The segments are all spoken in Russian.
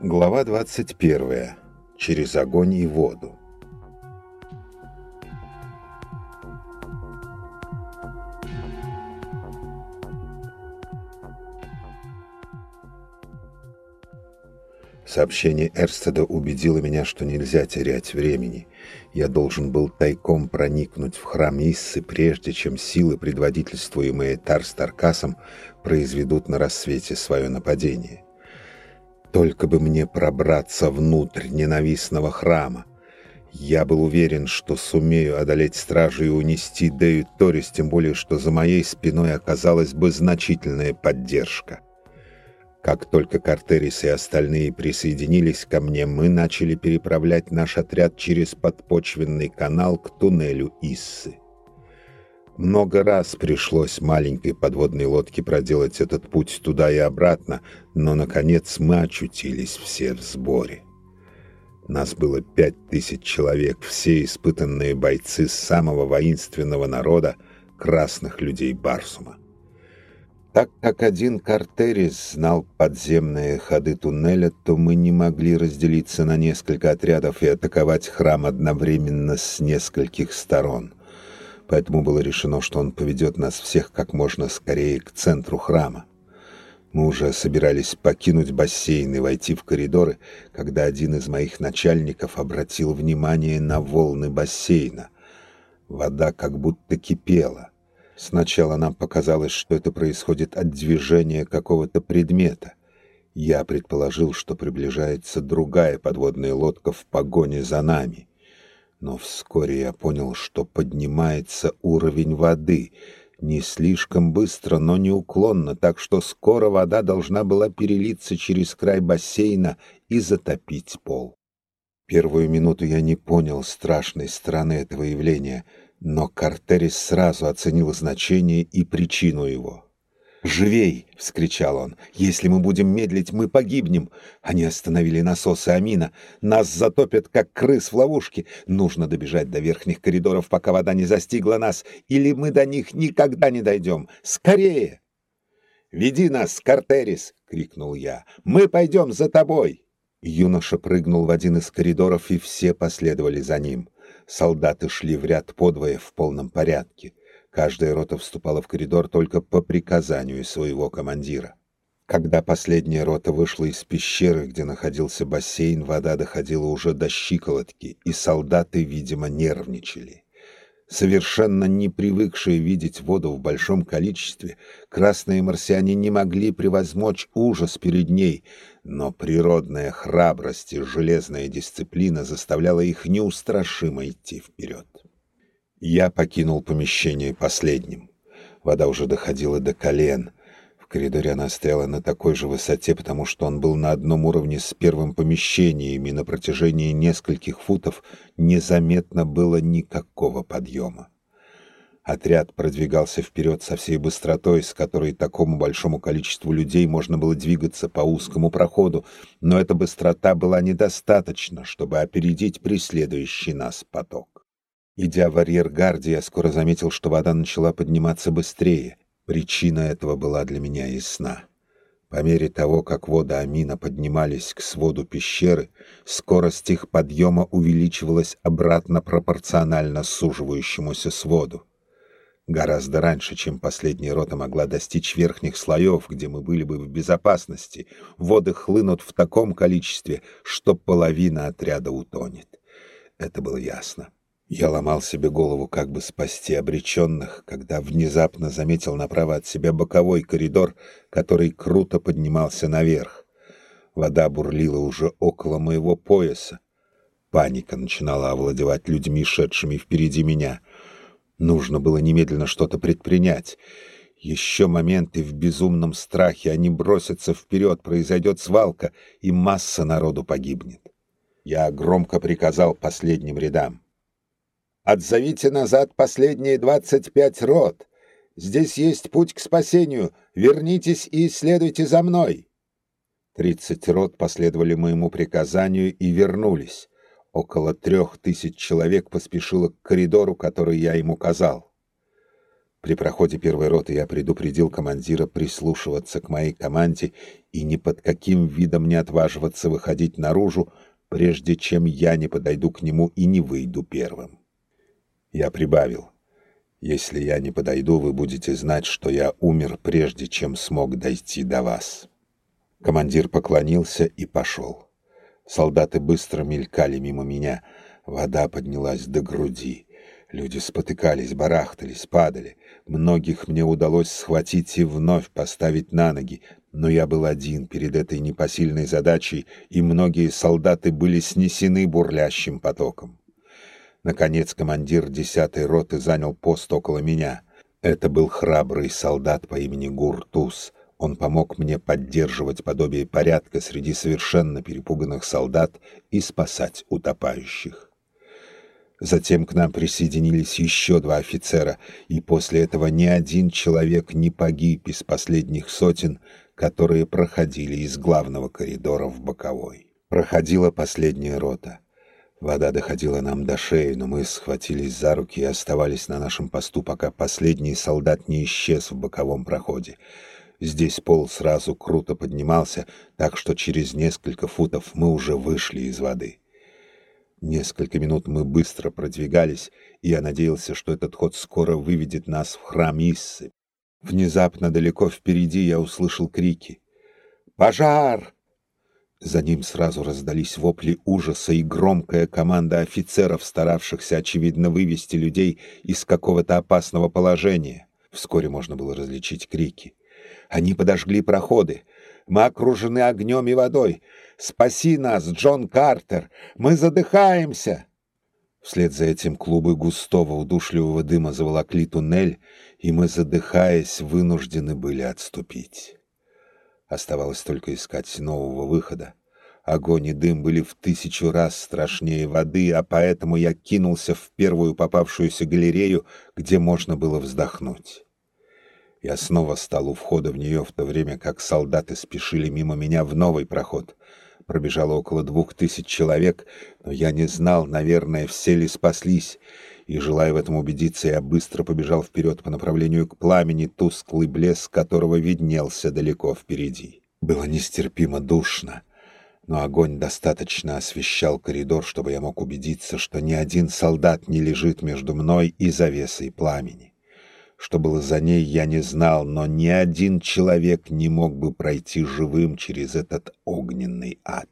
Глава 21. Через огонь и воду. Сообщение Эрстеда убедило меня, что нельзя терять времени. Я должен был тайком проникнуть в храм Иссы, прежде чем силы, предводительствуемые Тарстаркасом, произведут на рассвете свое нападение. Только бы мне пробраться внутрь ненавистного храма. Я был уверен, что сумею одолеть стражу и унести Дею Торис, тем более, что за моей спиной оказалась бы значительная поддержка. Как только Картерис и остальные присоединились ко мне, мы начали переправлять наш отряд через подпочвенный канал к туннелю Иссы. Много раз пришлось маленькой подводной лодке проделать этот путь туда и обратно, но, наконец, мы очутились все в сборе. Нас было пять тысяч человек, все испытанные бойцы самого воинственного народа, красных людей Барсума. Так как один Картерис знал подземные ходы туннеля, то мы не могли разделиться на несколько отрядов и атаковать храм одновременно с нескольких сторон — поэтому было решено, что он поведет нас всех как можно скорее к центру храма. Мы уже собирались покинуть бассейн и войти в коридоры, когда один из моих начальников обратил внимание на волны бассейна. Вода как будто кипела. Сначала нам показалось, что это происходит от движения какого-то предмета. Я предположил, что приближается другая подводная лодка в погоне за нами. Но вскоре я понял, что поднимается уровень воды, не слишком быстро, но неуклонно, так что скоро вода должна была перелиться через край бассейна и затопить пол. Первую минуту я не понял страшной стороны этого явления, но Картерис сразу оценил значение и причину его. «Живей!» — вскричал он. «Если мы будем медлить, мы погибнем!» Они остановили насосы Амина. «Нас затопят, как крыс в ловушке. Нужно добежать до верхних коридоров, пока вода не застигла нас, или мы до них никогда не дойдем. Скорее!» «Веди нас, Картерис!» — крикнул я. «Мы пойдем за тобой!» Юноша прыгнул в один из коридоров, и все последовали за ним. Солдаты шли в ряд подвое в полном порядке. Каждая рота вступала в коридор только по приказанию своего командира. Когда последняя рота вышла из пещеры, где находился бассейн, вода доходила уже до щиколотки, и солдаты, видимо, нервничали. Совершенно не привыкшие видеть воду в большом количестве, красные марсиане не могли превозмочь ужас перед ней, но природная храбрость и железная дисциплина заставляла их неустрашимо идти вперед. Я покинул помещение последним. Вода уже доходила до колен. В коридоре она стояла на такой же высоте, потому что он был на одном уровне с первым помещением, и на протяжении нескольких футов незаметно было никакого подъема. Отряд продвигался вперед со всей быстротой, с которой такому большому количеству людей можно было двигаться по узкому проходу, но эта быстрота была недостаточна, чтобы опередить преследующий нас поток. Идя в арьергарде, я скоро заметил, что вода начала подниматься быстрее. Причина этого была для меня ясна. По мере того, как воды Амина поднимались к своду пещеры, скорость их подъема увеличивалась обратно пропорционально суживающемуся своду. Гораздо раньше, чем последняя рота могла достичь верхних слоев, где мы были бы в безопасности, воды хлынут в таком количестве, что половина отряда утонет. Это было ясно. Я ломал себе голову, как бы спасти обреченных, когда внезапно заметил направо от себя боковой коридор, который круто поднимался наверх. Вода бурлила уже около моего пояса. Паника начинала овладевать людьми, шедшими впереди меня. Нужно было немедленно что-то предпринять. Еще моменты в безумном страхе, они бросятся вперед, произойдет свалка, и масса народу погибнет. Я громко приказал последним рядам. Отзовите назад последние двадцать пять рот. Здесь есть путь к спасению. Вернитесь и исследуйте за мной. Тридцать рот последовали моему приказанию и вернулись. Около трех тысяч человек поспешило к коридору, который я им указал. При проходе первой роты я предупредил командира прислушиваться к моей команде и ни под каким видом не отваживаться выходить наружу, прежде чем я не подойду к нему и не выйду первым. Я прибавил. Если я не подойду, вы будете знать, что я умер, прежде чем смог дойти до вас. Командир поклонился и пошел. Солдаты быстро мелькали мимо меня. Вода поднялась до груди. Люди спотыкались, барахтались, падали. Многих мне удалось схватить и вновь поставить на ноги, но я был один перед этой непосильной задачей, и многие солдаты были снесены бурлящим потоком. Наконец командир десятой роты занял пост около меня. Это был храбрый солдат по имени Гуртус. Он помог мне поддерживать подобие порядка среди совершенно перепуганных солдат и спасать утопающих. Затем к нам присоединились еще два офицера, и после этого ни один человек не погиб из последних сотен, которые проходили из главного коридора в боковой. Проходила последняя рота. Вода доходила нам до шеи, но мы схватились за руки и оставались на нашем посту, пока последний солдат не исчез в боковом проходе. Здесь пол сразу круто поднимался, так что через несколько футов мы уже вышли из воды. Несколько минут мы быстро продвигались, и я надеялся, что этот ход скоро выведет нас в храм Иссы. Внезапно далеко впереди я услышал крики. «Пожар!» За ним сразу раздались вопли ужаса и громкая команда офицеров, старавшихся, очевидно, вывести людей из какого-то опасного положения. Вскоре можно было различить крики. Они подожгли проходы. Мы окружены огнем и водой. Спаси нас, Джон Картер! Мы задыхаемся!» Вслед за этим клубы густого удушливого дыма заволокли туннель, и мы, задыхаясь, вынуждены были отступить. Оставалось только искать нового выхода. Огонь и дым были в тысячу раз страшнее воды, а поэтому я кинулся в первую попавшуюся галерею, где можно было вздохнуть. Я снова стал у входа в нее, в то время как солдаты спешили мимо меня в новый проход. Пробежало около двух тысяч человек, но я не знал, наверное, все ли спаслись. И, желая в этом убедиться, я быстро побежал вперед по направлению к пламени, тусклый блеск которого виднелся далеко впереди. Было нестерпимо душно, но огонь достаточно освещал коридор, чтобы я мог убедиться, что ни один солдат не лежит между мной и завесой пламени. Что было за ней, я не знал, но ни один человек не мог бы пройти живым через этот огненный ад.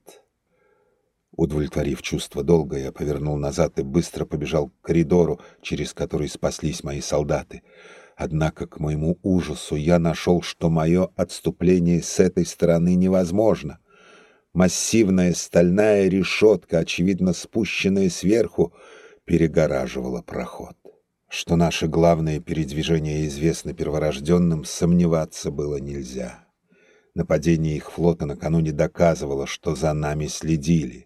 Удовлетворив чувство долга, я повернул назад и быстро побежал к коридору, через который спаслись мои солдаты. Однако, к моему ужасу, я нашел, что мое отступление с этой стороны невозможно. Массивная стальная решетка, очевидно спущенная сверху, перегораживала проход. Что наше главное передвижение известно перворожденным, сомневаться было нельзя. Нападение их флота накануне доказывало, что за нами следили.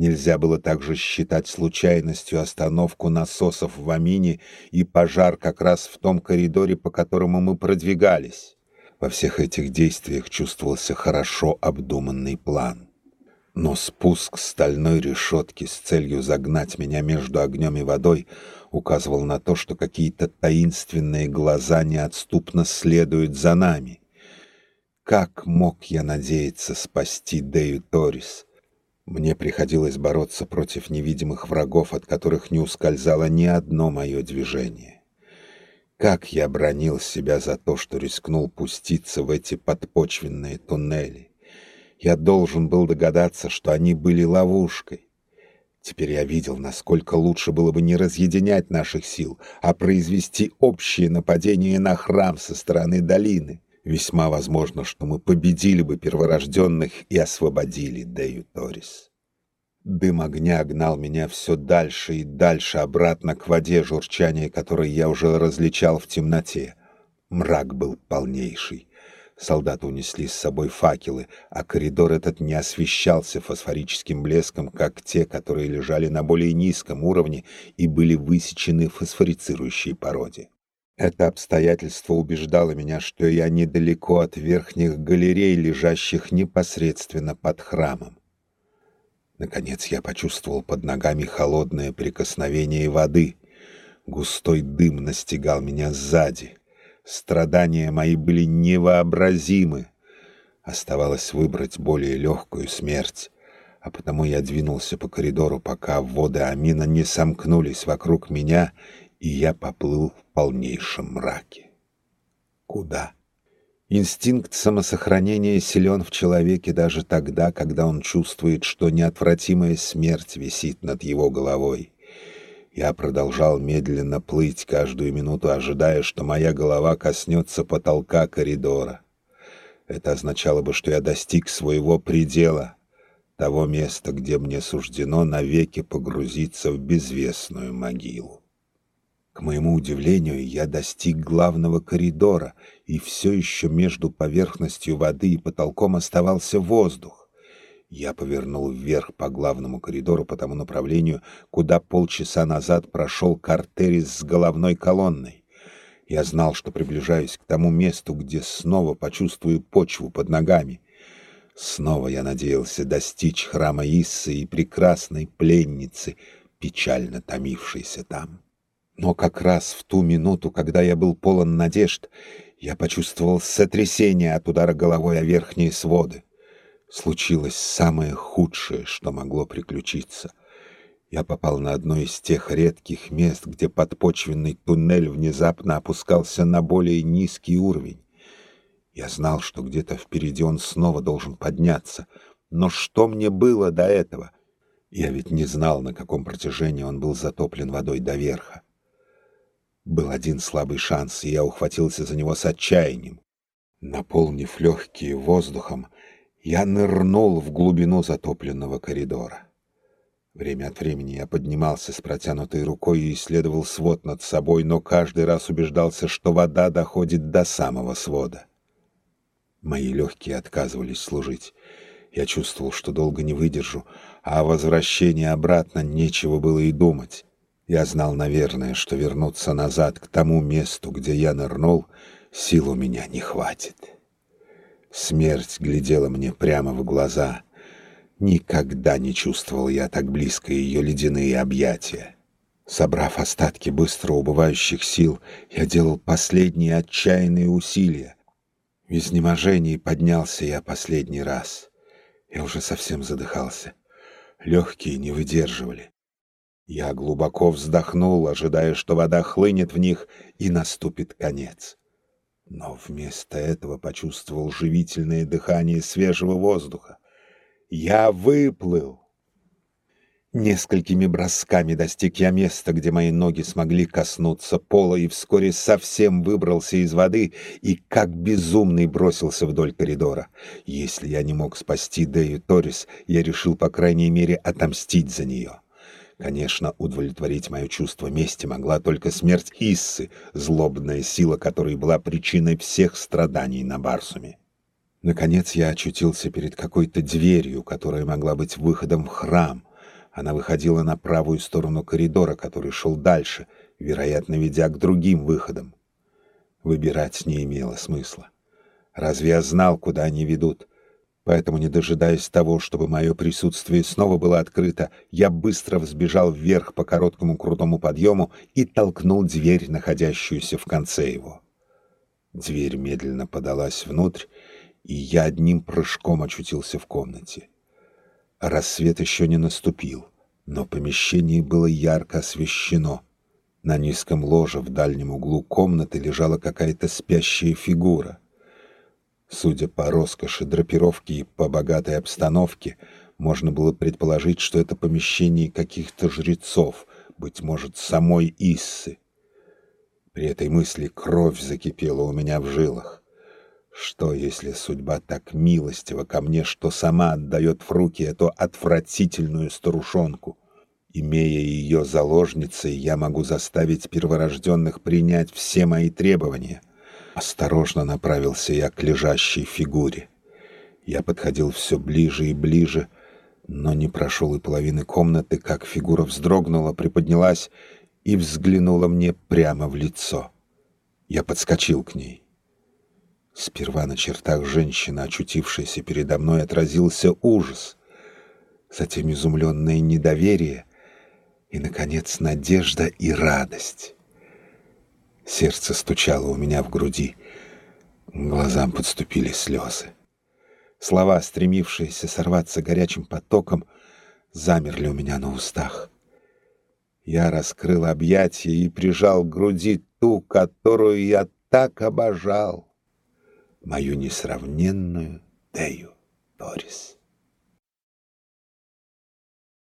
Нельзя было также считать случайностью остановку насосов в Амине и пожар как раз в том коридоре, по которому мы продвигались. Во всех этих действиях чувствовался хорошо обдуманный план. Но спуск стальной решетки с целью загнать меня между огнем и водой указывал на то, что какие-то таинственные глаза неотступно следуют за нами. Как мог я надеяться спасти Дею Торис? Мне приходилось бороться против невидимых врагов, от которых не ускользало ни одно мое движение. Как я бронил себя за то, что рискнул пуститься в эти подпочвенные туннели. Я должен был догадаться, что они были ловушкой. Теперь я видел, насколько лучше было бы не разъединять наших сил, а произвести общее нападение на храм со стороны долины. Весьма возможно, что мы победили бы перворожденных и освободили Дею Торис. Дым огня гнал меня все дальше и дальше обратно к воде, журчание которой я уже различал в темноте. Мрак был полнейший. Солдаты унесли с собой факелы, а коридор этот не освещался фосфорическим блеском, как те, которые лежали на более низком уровне и были высечены в фосфорицирующей породе. Это обстоятельство убеждало меня, что я недалеко от верхних галерей, лежащих непосредственно под храмом. Наконец я почувствовал под ногами холодное прикосновение воды. Густой дым настигал меня сзади. Страдания мои были невообразимы. Оставалось выбрать более легкую смерть, а потому я двинулся по коридору, пока воды Амина не сомкнулись вокруг меня, и я поплыл в полнейшем мраке. Куда? Инстинкт самосохранения силен в человеке даже тогда, когда он чувствует, что неотвратимая смерть висит над его головой. Я продолжал медленно плыть каждую минуту, ожидая, что моя голова коснется потолка коридора. Это означало бы, что я достиг своего предела, того места, где мне суждено навеки погрузиться в безвестную могилу. К моему удивлению, я достиг главного коридора, и все еще между поверхностью воды и потолком оставался воздух. Я повернул вверх по главному коридору по тому направлению, куда полчаса назад прошел Картерис с головной колонной. Я знал, что приближаюсь к тому месту, где снова почувствую почву под ногами. Снова я надеялся достичь храма Иссы и прекрасной пленницы, печально томившейся там. Но как раз в ту минуту, когда я был полон надежд, я почувствовал сотрясение от удара головой о верхние своды случилось самое худшее, что могло приключиться. Я попал на одно из тех редких мест, где подпочвенный туннель внезапно опускался на более низкий уровень. Я знал, что где-то впереди он снова должен подняться. Но что мне было до этого? Я ведь не знал, на каком протяжении он был затоплен водой до верха. Был один слабый шанс, и я ухватился за него с отчаянием. Наполнив легкие воздухом, я нырнул в глубину затопленного коридора. Время от времени я поднимался с протянутой рукой и исследовал свод над собой, но каждый раз убеждался, что вода доходит до самого свода. Мои легкие отказывались служить. Я чувствовал, что долго не выдержу, а о возвращении обратно нечего было и думать. Я знал, наверное, что вернуться назад к тому месту, где я нырнул, сил у меня не хватит. Смерть глядела мне прямо в глаза. Никогда не чувствовал я так близко ее ледяные объятия. Собрав остатки быстро убывающих сил, я делал последние отчаянные усилия. В изнеможении поднялся я последний раз. Я уже совсем задыхался. Легкие не выдерживали. Я глубоко вздохнул, ожидая, что вода хлынет в них, и наступит конец но вместо этого почувствовал живительное дыхание свежего воздуха. Я выплыл. Несколькими бросками достиг я места, где мои ноги смогли коснуться пола, и вскоре совсем выбрался из воды и как безумный бросился вдоль коридора. Если я не мог спасти Дею Торис, я решил, по крайней мере, отомстить за нее. Конечно, удовлетворить мое чувство мести могла только смерть Иссы, злобная сила которой была причиной всех страданий на Барсуме. Наконец я очутился перед какой-то дверью, которая могла быть выходом в храм. Она выходила на правую сторону коридора, который шел дальше, вероятно, ведя к другим выходам. Выбирать не имело смысла. Разве я знал, куда они ведут? Поэтому, не дожидаясь того, чтобы мое присутствие снова было открыто, я быстро взбежал вверх по короткому крутому подъему и толкнул дверь, находящуюся в конце его. Дверь медленно подалась внутрь, и я одним прыжком очутился в комнате. Рассвет еще не наступил, но помещение было ярко освещено. На низком ложе в дальнем углу комнаты лежала какая-то спящая фигура — Судя по роскоши драпировки и по богатой обстановке, можно было предположить, что это помещение каких-то жрецов, быть может, самой Иссы. При этой мысли кровь закипела у меня в жилах. Что, если судьба так милостива ко мне, что сама отдает в руки эту отвратительную старушонку? Имея ее заложницей, я могу заставить перворожденных принять все мои требования — Осторожно направился я к лежащей фигуре. Я подходил все ближе и ближе, но не прошел и половины комнаты, как фигура вздрогнула, приподнялась и взглянула мне прямо в лицо. Я подскочил к ней. Сперва на чертах женщины, очутившейся передо мной, отразился ужас, затем изумленное недоверие, И, наконец, надежда и радость. Сердце стучало у меня в груди. Глазам подступили слезы. Слова, стремившиеся сорваться горячим потоком, замерли у меня на устах. Я раскрыл объятия и прижал к груди ту, которую я так обожал, мою несравненную Дею Торис.